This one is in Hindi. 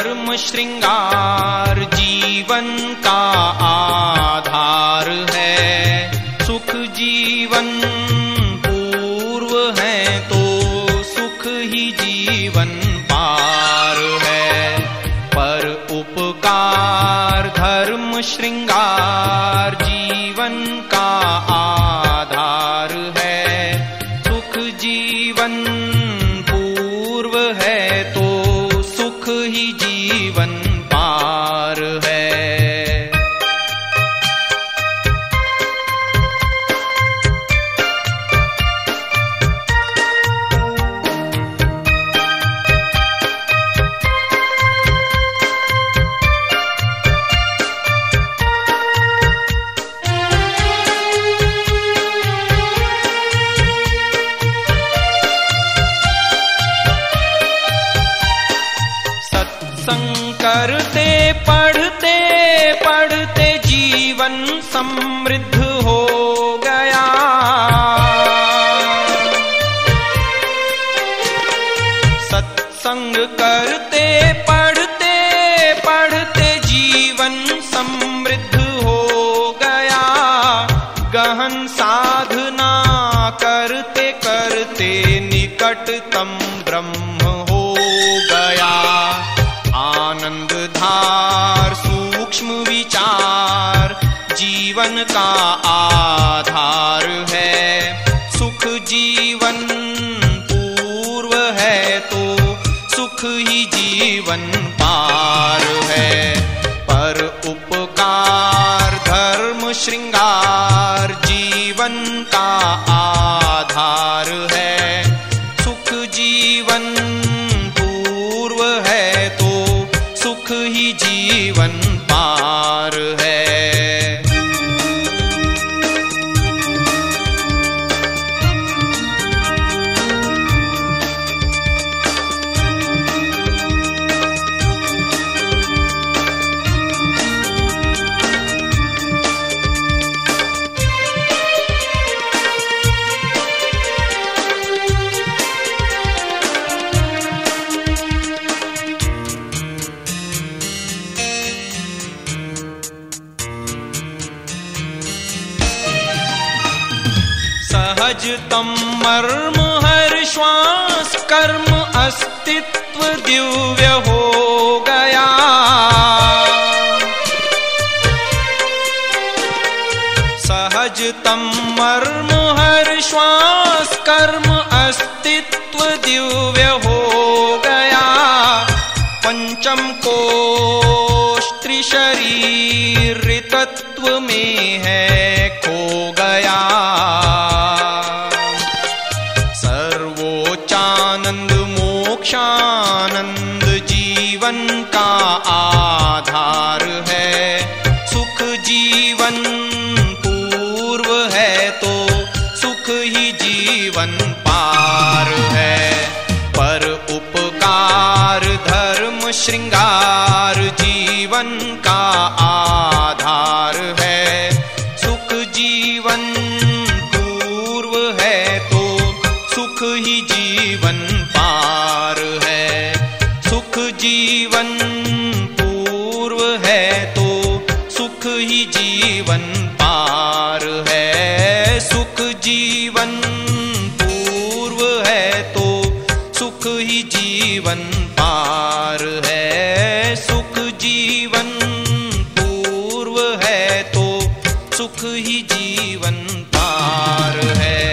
धर्म श्रृंगार जीवन का पढ़ते पढ़ते जीवन समृद्ध हो गया। सत्संग करते, पढ़ते पढ़ते जीवन समृद्ध हो गया। गहन साधना करते करते निकटतम ब्रह्म हो गया। आनंद धार, सूक्ष्म विचार, जीवन का आधार है। सुख जीवन पूर्व है तो सुख ही जीवन पार है। पर उपकार जीवन सहजतम मर्म हर श्वास कर्म अस्तित्व दिव्य हो गया। सहजतम मर्म हर श्वास कर्म अस्तित्व दिव्य हो गया। पंचम श्रृंगार जीवन का आधार है। सुख जीवन पूर्व है तो सुख ही जीवन पार है। सुख जीवन सुख ही जीवन पार है। सुख जीवन पूर्व है तो सुख ही जीवन पार है।